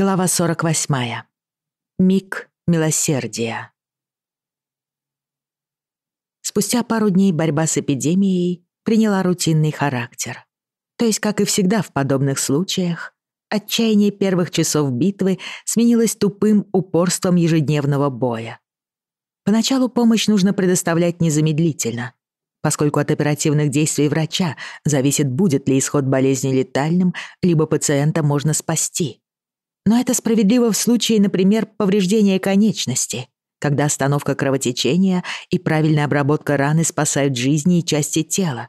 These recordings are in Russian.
Глава 48. Миг милосердия. Спустя пару дней борьба с эпидемией приняла рутинный характер. То есть, как и всегда в подобных случаях, отчаяние первых часов битвы сменилось тупым упорством ежедневного боя. Поначалу помощь нужно предоставлять незамедлительно, поскольку от оперативных действий врача зависит, будет ли исход болезни летальным, либо пациента можно спасти. Но это справедливо в случае, например, повреждения конечности, когда остановка кровотечения и правильная обработка раны спасают жизни и части тела.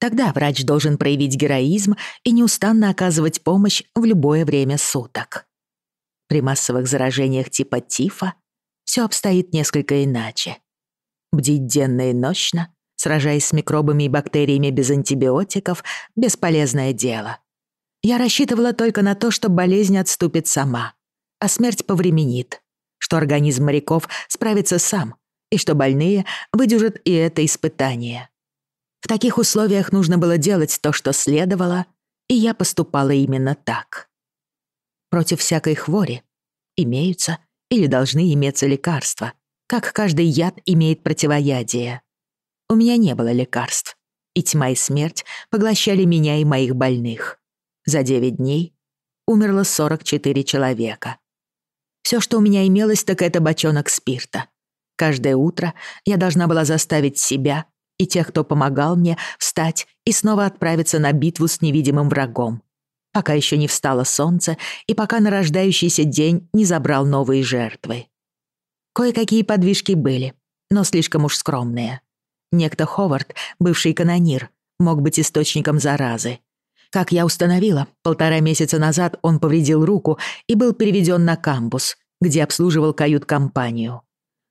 Тогда врач должен проявить героизм и неустанно оказывать помощь в любое время суток. При массовых заражениях типа тифа все обстоит несколько иначе. Бдить денно и ночно, сражаясь с микробами и бактериями без антибиотиков, бесполезное дело. Я рассчитывала только на то, что болезнь отступит сама, а смерть повременит, что организм моряков справится сам, и что больные выдержат и это испытание. В таких условиях нужно было делать то, что следовало, и я поступала именно так. Против всякой хвори имеются или должны иметься лекарства, как каждый яд имеет противоядие. У меня не было лекарств, и тьма и смерть поглощали меня и моих больных. За 9 дней умерло 44 человека. Все, что у меня имелось, так это бочонок спирта. Каждое утро я должна была заставить себя и тех, кто помогал мне, встать и снова отправиться на битву с невидимым врагом, пока еще не встало солнце и пока нарождающийся день не забрал новые жертвы. Кое-какие подвижки были, но слишком уж скромные. Некто Ховард, бывший канонир, мог быть источником заразы, как я установила, полтора месяца назад он повредил руку и был переведен на камбус, где обслуживал кают-компанию.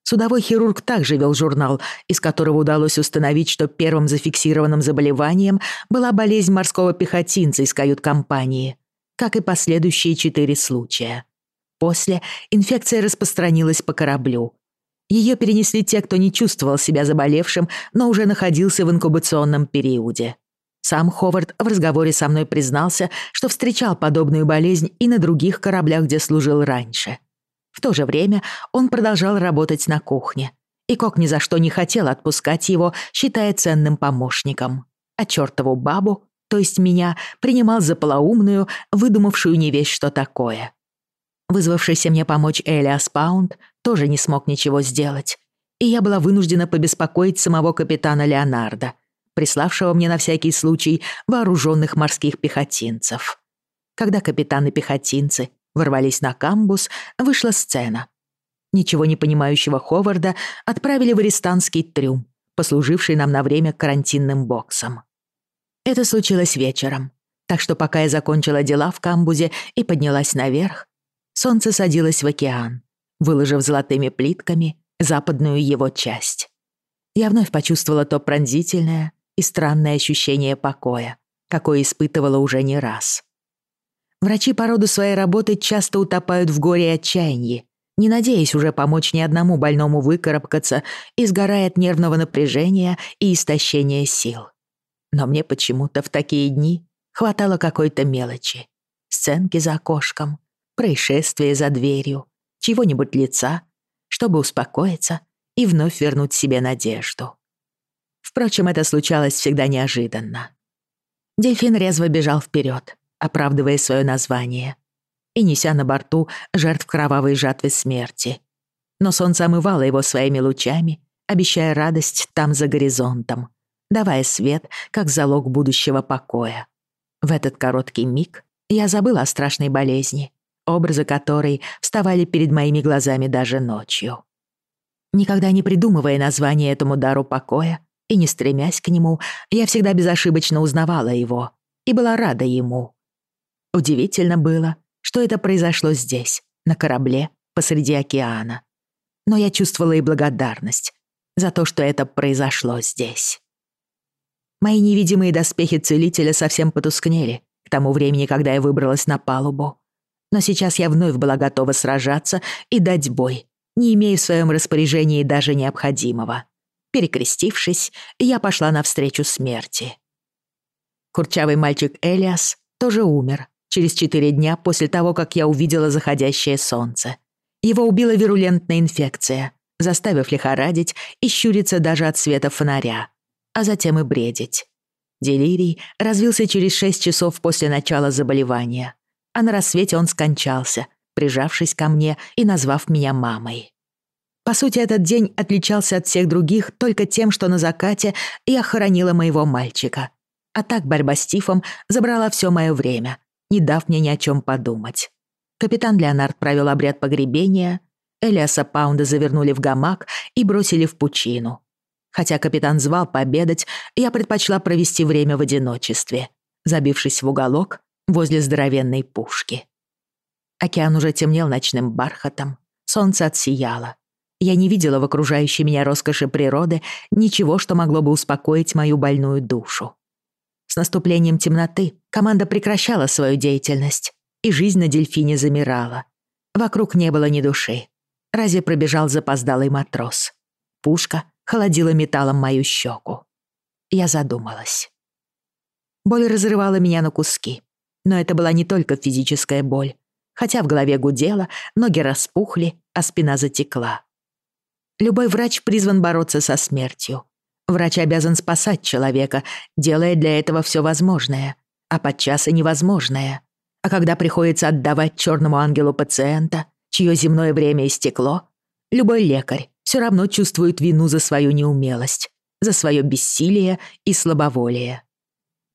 Судовой хирург также вел журнал, из которого удалось установить, что первым зафиксированным заболеванием была болезнь морского пехотинца из кают-компании, как и последующие четыре случая. После инфекция распространилась по кораблю. Ее перенесли те, кто не чувствовал себя заболевшим, но уже находился в инкубационном периоде. Сам Ховард в разговоре со мной признался, что встречал подобную болезнь и на других кораблях, где служил раньше. В то же время он продолжал работать на кухне. И Кок ни за что не хотел отпускать его, считая ценным помощником. А чертову бабу, то есть меня, принимал за полоумную, выдумавшую не весь что такое. Вызвавшийся мне помочь Элиас Паунд тоже не смог ничего сделать. И я была вынуждена побеспокоить самого капитана Леонардо, приславшего мне на всякий случай вооруженных морских пехотинцев. Когда капитаны-пехотинцы ворвались на камбус, вышла сцена. Ничего не понимающего Ховарда отправили в арестанский трюм, послуживший нам на время карантинным боксом. Это случилось вечером, так что пока я закончила дела в камбузе и поднялась наверх, солнце садилось в океан, выложив золотыми плитками западную его часть. Я вновь почувствовала то пронзительное, и странное ощущение покоя, какое испытывала уже не раз. Врачи по роду своей работы часто утопают в горе и отчаянии, не надеясь уже помочь ни одному больному выкарабкаться и от нервного напряжения и истощения сил. Но мне почему-то в такие дни хватало какой-то мелочи. Сценки за окошком, происшествия за дверью, чего-нибудь лица, чтобы успокоиться и вновь вернуть себе надежду. Впрочем, это случалось всегда неожиданно. Дельфин резво бежал вперед, оправдывая свое название, и неся на борту жертв кровавой жатвы смерти. Но солнце омывало его своими лучами, обещая радость там за горизонтом, давая свет как залог будущего покоя. В этот короткий миг я забыла о страшной болезни, образы которой вставали перед моими глазами даже ночью. Никогда не придумывая название этому дару покоя, и не стремясь к нему, я всегда безошибочно узнавала его и была рада ему. Удивительно было, что это произошло здесь, на корабле, посреди океана. Но я чувствовала и благодарность за то, что это произошло здесь. Мои невидимые доспехи целителя совсем потускнели к тому времени, когда я выбралась на палубу. Но сейчас я вновь была готова сражаться и дать бой, не имея в своем распоряжении даже необходимого. Перекрестившись, я пошла навстречу смерти. Курчавый мальчик Элиас тоже умер через четыре дня после того, как я увидела заходящее солнце. Его убила вирулентная инфекция, заставив лихорадить и щуриться даже от света фонаря, а затем и бредить. Делирий развился через шесть часов после начала заболевания, а на рассвете он скончался, прижавшись ко мне и назвав меня мамой. По сути, этот день отличался от всех других только тем, что на закате я хоронила моего мальчика. А так борьба с Тифом забрала все мое время, не дав мне ни о чем подумать. Капитан Леонард провел обряд погребения, Элиаса Паунда завернули в гамак и бросили в пучину. Хотя капитан звал пообедать, я предпочла провести время в одиночестве, забившись в уголок возле здоровенной пушки. Океан уже темнел ночным бархатом, солнце отсияло. Я не видела в окружающей меня роскоши природы ничего, что могло бы успокоить мою больную душу. С наступлением темноты команда прекращала свою деятельность, и жизнь на дельфине замирала. Вокруг не было ни души. Разве пробежал запоздалый матрос. Пушка холодила металлом мою щеку. Я задумалась. Боль разрывала меня на куски. Но это была не только физическая боль. Хотя в голове гудело, ноги распухли, а спина затекла. Любой врач призван бороться со смертью. Врач обязан спасать человека, делая для этого все возможное, а подчас и невозможное. А когда приходится отдавать черному ангелу пациента, чье земное время истекло, любой лекарь все равно чувствует вину за свою неумелость, за свое бессилие и слабоволие.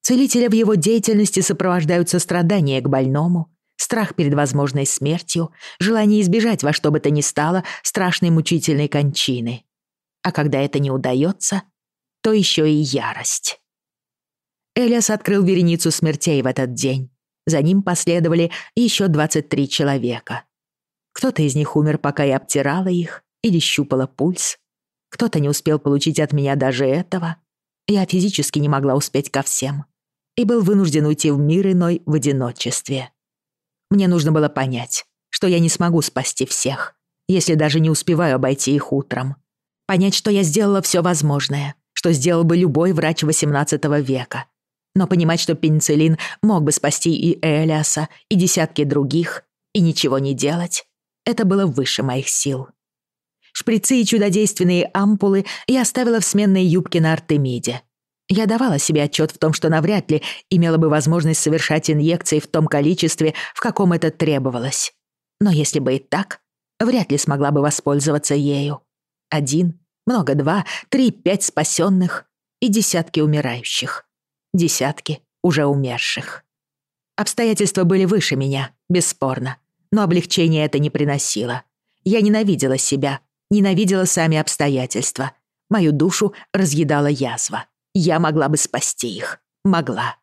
Целителя в его деятельности сопровождаются страдания к больному, страх перед возможной смертью, желание избежать во что бы то ни стало страшной мучительной кончины. А когда это не удается, то еще и ярость. Элиас открыл вереницу смертей в этот день. За ним последовали еще 23 человека. Кто-то из них умер, пока я обтирала их или щупала пульс. Кто-то не успел получить от меня даже этого. Я физически не могла успеть ко всем. И был вынужден уйти в мир иной в одиночестве. Мне нужно было понять, что я не смогу спасти всех, если даже не успеваю обойти их утром. Понять, что я сделала все возможное, что сделал бы любой врач XVIII века. Но понимать, что пенициллин мог бы спасти и Элиаса, и десятки других, и ничего не делать, это было выше моих сил. Шприцы и чудодейственные ампулы я оставила в сменной юбке на Артемиде. Я давала себе отчет в том, что навряд ли имела бы возможность совершать инъекции в том количестве, в каком это требовалось. Но если бы и так, вряд ли смогла бы воспользоваться ею. Один, много два, три, пять спасенных и десятки умирающих. Десятки уже умерших. Обстоятельства были выше меня, бесспорно, но облегчения это не приносило. Я ненавидела себя, ненавидела сами обстоятельства. Мою душу разъедала язва. Я могла бы спасти их. Могла.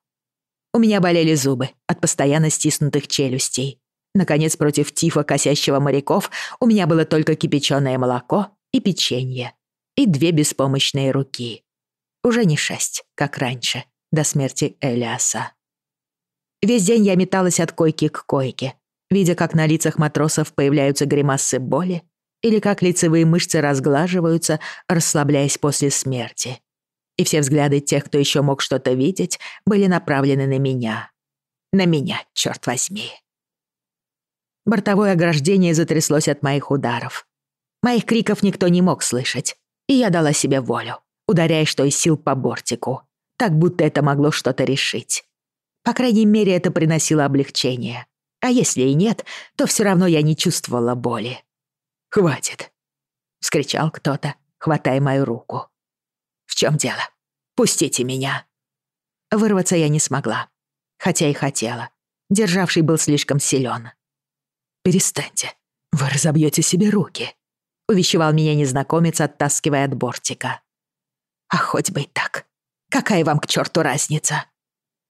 У меня болели зубы от постоянно стиснутых челюстей. Наконец, против тифа, косящего моряков, у меня было только кипяченое молоко и печенье. И две беспомощные руки. Уже не шесть, как раньше, до смерти Элиаса. Весь день я металась от койки к койке, видя, как на лицах матросов появляются гримасы боли или как лицевые мышцы разглаживаются, расслабляясь после смерти и все взгляды тех, кто еще мог что-то видеть, были направлены на меня. На меня, черт возьми. Бортовое ограждение затряслось от моих ударов. Моих криков никто не мог слышать, и я дала себе волю, ударяя что из сил по бортику, так будто это могло что-то решить. По крайней мере, это приносило облегчение. А если и нет, то все равно я не чувствовала боли. «Хватит!» — вскричал кто-то, хватая мою руку. В чем дело? Пустите меня!» Вырваться я не смогла, хотя и хотела. Державший был слишком силен. «Перестаньте, вы разобьете себе руки», — увещевал меня незнакомец, оттаскивая от бортика. «А хоть бы и так. Какая вам к черту разница?»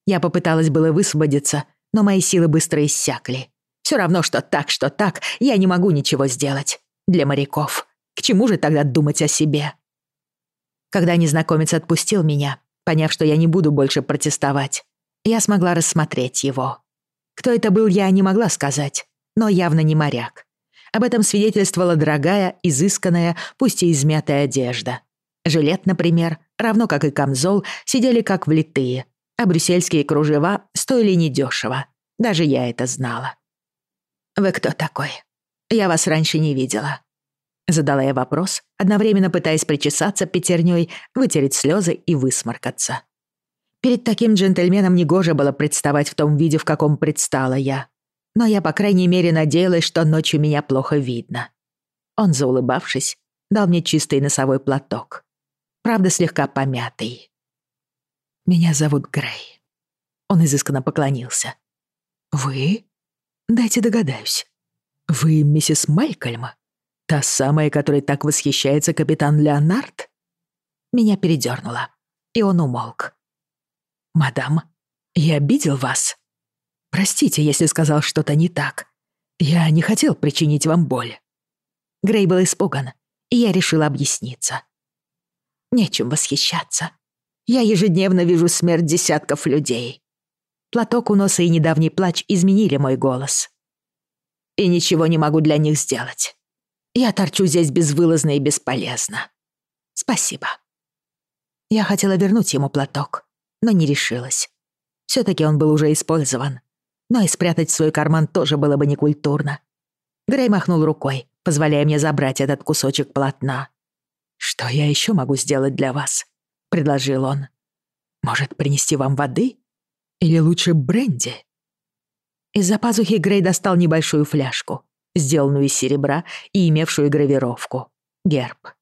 Я попыталась было высвободиться, но мои силы быстро иссякли. Все равно, что так, что так, я не могу ничего сделать. Для моряков. К чему же тогда думать о себе? Когда незнакомец отпустил меня, поняв, что я не буду больше протестовать, я смогла рассмотреть его. Кто это был, я не могла сказать, но явно не моряк. Об этом свидетельствовала дорогая, изысканная, пусть и измятая одежда. Жилет, например, равно как и камзол, сидели как влитые, а брюссельские кружева стоили недешево. Даже я это знала. «Вы кто такой? Я вас раньше не видела». Задала я вопрос, одновременно пытаясь причесаться пятерней, вытереть слезы и высморкаться. Перед таким джентльменом негоже было представать в том виде, в каком предстала я. Но я, по крайней мере, надеялась, что ночью меня плохо видно. Он, заулыбавшись, дал мне чистый носовой платок. Правда, слегка помятый. «Меня зовут Грей». Он изысканно поклонился. «Вы? Дайте догадаюсь. Вы миссис Майкельма? Та самая, которой так восхищается капитан Леонард?» Меня передёрнуло, и он умолк. «Мадам, я обидел вас. Простите, если сказал что-то не так. Я не хотел причинить вам боль». Грей был испуган, и я решила объясниться. Нечем восхищаться. Я ежедневно вижу смерть десятков людей. Платок у носа и недавний плач изменили мой голос. И ничего не могу для них сделать. Я торчу здесь безвылазно и бесполезно. Спасибо. Я хотела вернуть ему платок, но не решилась. все таки он был уже использован. Но и спрятать в свой карман тоже было бы некультурно. Грей махнул рукой, позволяя мне забрать этот кусочек полотна. «Что я еще могу сделать для вас?» — предложил он. «Может, принести вам воды? Или лучше бренди?» Из-за пазухи Грей достал небольшую фляжку, сделанную из серебра и имевшую гравировку. Герб.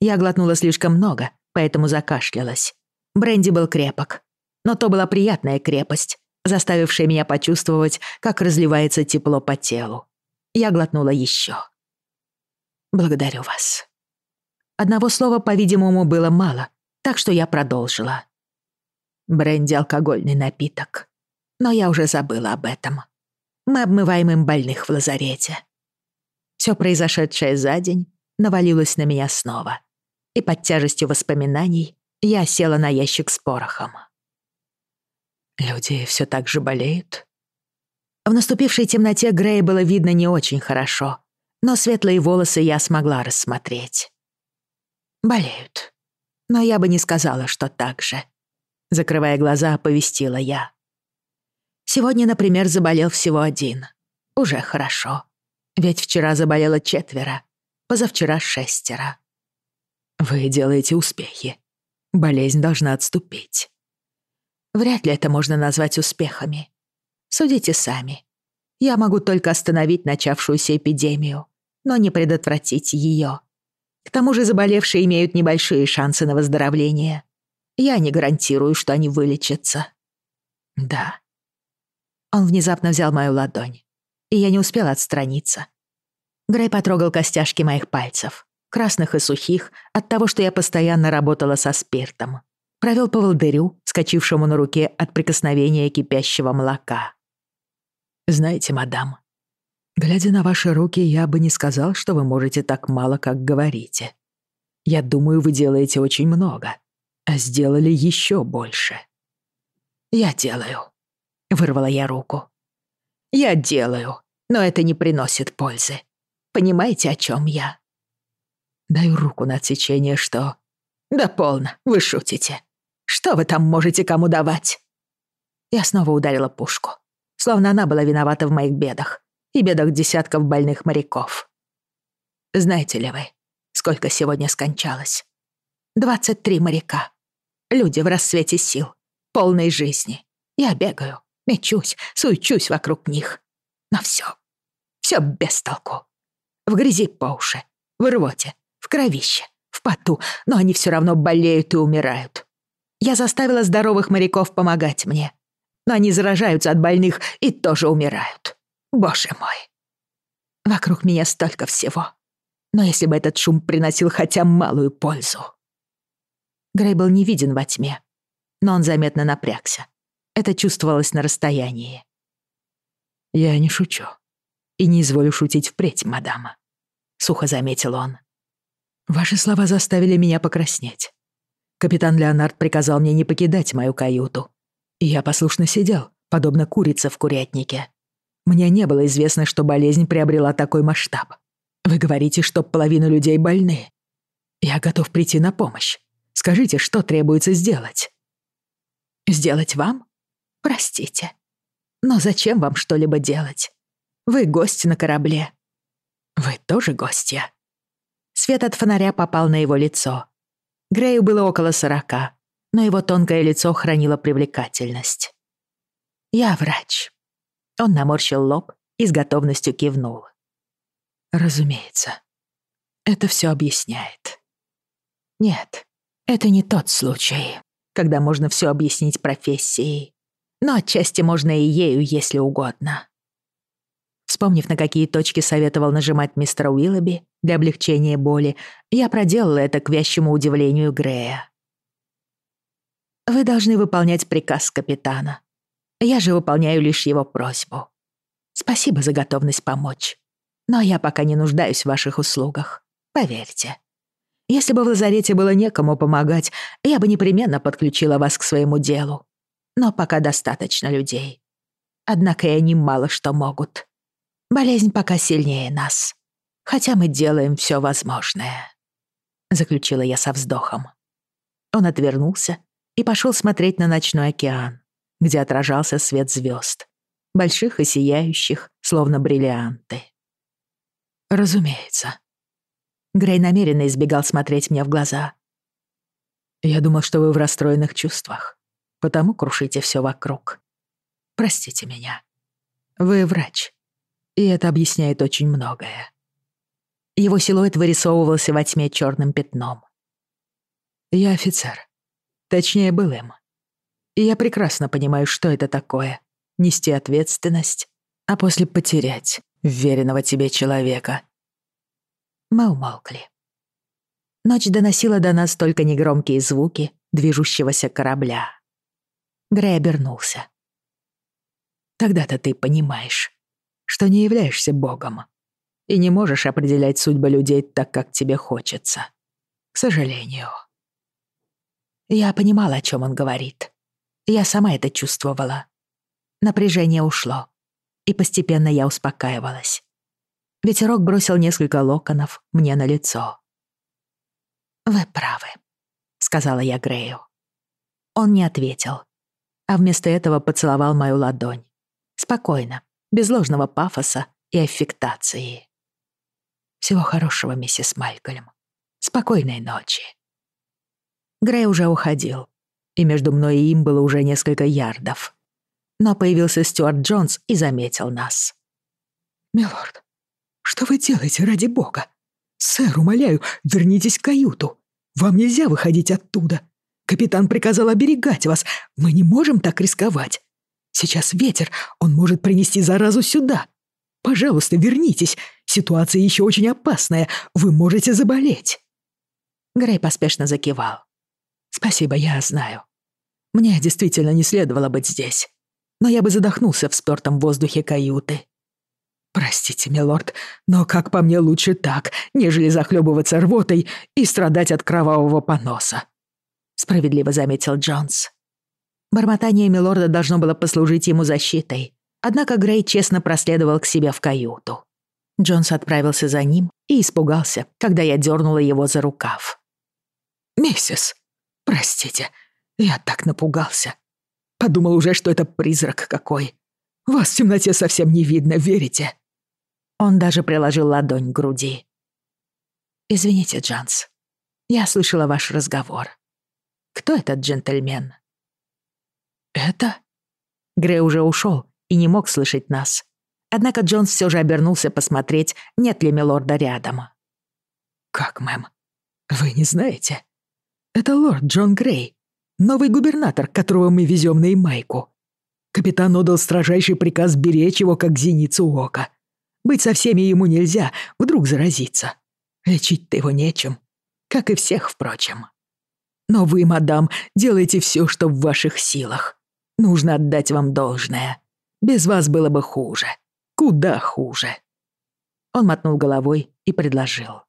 Я глотнула слишком много, поэтому закашлялась. Бренди был крепок. Но то была приятная крепость, заставившая меня почувствовать, как разливается тепло по телу. Я глотнула еще. «Благодарю вас». Одного слова, по-видимому, было мало, так что я продолжила. Бренди — алкогольный напиток. Но я уже забыла об этом. Мы обмываем им больных в лазарете. Все произошедшее за день навалилось на меня снова. И под тяжестью воспоминаний я села на ящик с порохом. Люди все так же болеют? В наступившей темноте Грея было видно не очень хорошо, но светлые волосы я смогла рассмотреть. Болеют. Но я бы не сказала, что так же. Закрывая глаза, оповестила я. Сегодня, например, заболел всего один. Уже хорошо. Ведь вчера заболело четверо, позавчера шестеро. Вы делаете успехи. Болезнь должна отступить. Вряд ли это можно назвать успехами. Судите сами. Я могу только остановить начавшуюся эпидемию, но не предотвратить ее. К тому же заболевшие имеют небольшие шансы на выздоровление. Я не гарантирую, что они вылечатся. Да. Он внезапно взял мою ладонь, и я не успела отстраниться. Грей потрогал костяшки моих пальцев, красных и сухих, от того, что я постоянно работала со спиртом. Провел по волдырю, скачившему на руке от прикосновения кипящего молока. «Знаете, мадам, глядя на ваши руки, я бы не сказал, что вы можете так мало, как говорите. Я думаю, вы делаете очень много, а сделали еще больше». «Я делаю», Вырвала я руку. Я делаю, но это не приносит пользы. Понимаете, о чем я? Даю руку на отсечение, что... Да полно, вы шутите. Что вы там можете кому давать? Я снова ударила пушку, словно она была виновата в моих бедах и бедах десятков больных моряков. Знаете ли вы, сколько сегодня скончалось? 23 моряка. Люди в рассвете сил, полной жизни. Я бегаю, Мечусь, суечусь вокруг них. Но все, все без толку. В грязи по уши, в рвоте, в кровище, в поту, но они все равно болеют и умирают. Я заставила здоровых моряков помогать мне, но они заражаются от больных и тоже умирают. Боже мой. Вокруг меня столько всего. Но если бы этот шум приносил хотя малую пользу. Грей был не виден во тьме, но он заметно напрягся. Это чувствовалось на расстоянии. «Я не шучу. И не изволю шутить впредь, мадама», — сухо заметил он. «Ваши слова заставили меня покраснеть. Капитан Леонард приказал мне не покидать мою каюту. И я послушно сидел, подобно курице в курятнике. Мне не было известно, что болезнь приобрела такой масштаб. Вы говорите, что половина людей больны. Я готов прийти на помощь. Скажите, что требуется сделать?» «Сделать вам?» Простите. Но зачем вам что-либо делать? Вы гость на корабле. Вы тоже гостья. Свет от фонаря попал на его лицо. Грею было около сорока, но его тонкое лицо хранило привлекательность. «Я врач». Он наморщил лоб и с готовностью кивнул. «Разумеется. Это все объясняет». «Нет, это не тот случай, когда можно все объяснить профессией но отчасти можно и ею, если угодно. Вспомнив, на какие точки советовал нажимать мистер Уиллоби для облегчения боли, я проделала это к вящему удивлению Грея. «Вы должны выполнять приказ капитана. Я же выполняю лишь его просьбу. Спасибо за готовность помочь. Но я пока не нуждаюсь в ваших услугах. Поверьте. Если бы в лазарете было некому помогать, я бы непременно подключила вас к своему делу но пока достаточно людей. Однако и они мало что могут. Болезнь пока сильнее нас, хотя мы делаем все возможное», — заключила я со вздохом. Он отвернулся и пошел смотреть на ночной океан, где отражался свет звезд, больших и сияющих, словно бриллианты. «Разумеется». Грей намеренно избегал смотреть мне в глаза. «Я думал, что вы в расстроенных чувствах потому крушите все вокруг. Простите меня. Вы врач, и это объясняет очень многое. Его силуэт вырисовывался во тьме черным пятном. Я офицер. Точнее, был им. И я прекрасно понимаю, что это такое — нести ответственность, а после потерять веренного тебе человека. Мы умолкли. Ночь доносила до нас только негромкие звуки движущегося корабля. Грей обернулся. Тогда-то ты понимаешь, что не являешься богом и не можешь определять судьбы людей так, как тебе хочется. К сожалению. Я понимала, о чем он говорит. Я сама это чувствовала. Напряжение ушло, и постепенно я успокаивалась. Ветерок бросил несколько локонов мне на лицо. «Вы правы», — сказала я Грею. Он не ответил, а вместо этого поцеловал мою ладонь. Спокойно, без ложного пафоса и аффектации. Всего хорошего, миссис Малькольм. Спокойной ночи. Грей уже уходил, и между мной и им было уже несколько ярдов. Но появился Стюарт Джонс и заметил нас. «Милорд, что вы делаете ради бога? Сэр, умоляю, вернитесь в каюту. Вам нельзя выходить оттуда. Капитан приказал оберегать вас. Мы не можем так рисковать. Сейчас ветер, он может принести заразу сюда. Пожалуйста, вернитесь. Ситуация еще очень опасная. Вы можете заболеть». Грей поспешно закивал. «Спасибо, я знаю. Мне действительно не следовало быть здесь. Но я бы задохнулся в спёртом воздухе каюты». «Простите, милорд, но, как по мне, лучше так, нежели захлебываться рвотой и страдать от кровавого поноса справедливо заметил Джонс. Бормотание Милорда должно было послужить ему защитой, однако Грей честно проследовал к себе в каюту. Джонс отправился за ним и испугался, когда я дернула его за рукав. «Миссис, простите, я так напугался. Подумал уже, что это призрак какой. Вас в темноте совсем не видно, верите?» Он даже приложил ладонь к груди. «Извините, Джонс, я слышала ваш разговор. Кто этот джентльмен?» «Это?» Грей уже ушел и не мог слышать нас. Однако Джонс все же обернулся посмотреть, нет ли милорда рядом. «Как, мэм? Вы не знаете? Это лорд Джон Грей, новый губернатор, которого мы везем на Ямайку. Капитан отдал строжайший приказ беречь его, как зеницу ока. Быть со всеми ему нельзя, вдруг заразиться. Лечить-то его нечем, как и всех, впрочем». Но вы, мадам, делаете все, что в ваших силах. Нужно отдать вам должное. Без вас было бы хуже. Куда хуже. Он мотнул головой и предложил.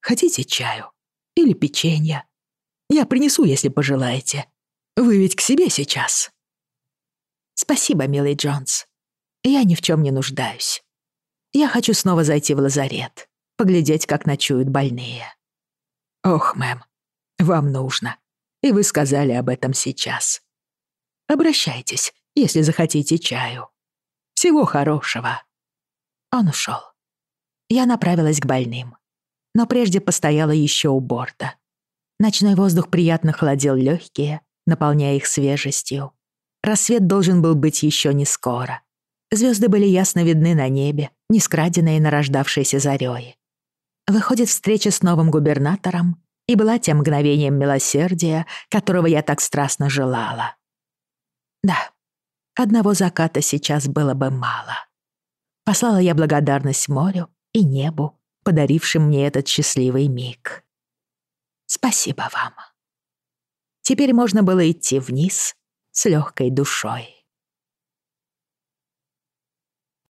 Хотите чаю? Или печенья? Я принесу, если пожелаете. Вы ведь к себе сейчас. Спасибо, милый Джонс. Я ни в чем не нуждаюсь. Я хочу снова зайти в лазарет, поглядеть, как ночуют больные. Ох, мэм, вам нужно. И вы сказали об этом сейчас. Обращайтесь, если захотите чаю. Всего хорошего». Он ушел. Я направилась к больным, но прежде постояла еще у борта. Ночной воздух приятно холодил легкие, наполняя их свежестью. Рассвет должен был быть еще не скоро. Звезды были ясно видны на небе, не скраденные нарождавшейся зарей. Выходит, встреча с новым губернатором и была тем мгновением милосердия, которого я так страстно желала. Да, одного заката сейчас было бы мало. Послала я благодарность морю и небу, подарившим мне этот счастливый миг. Спасибо вам. Теперь можно было идти вниз с легкой душой.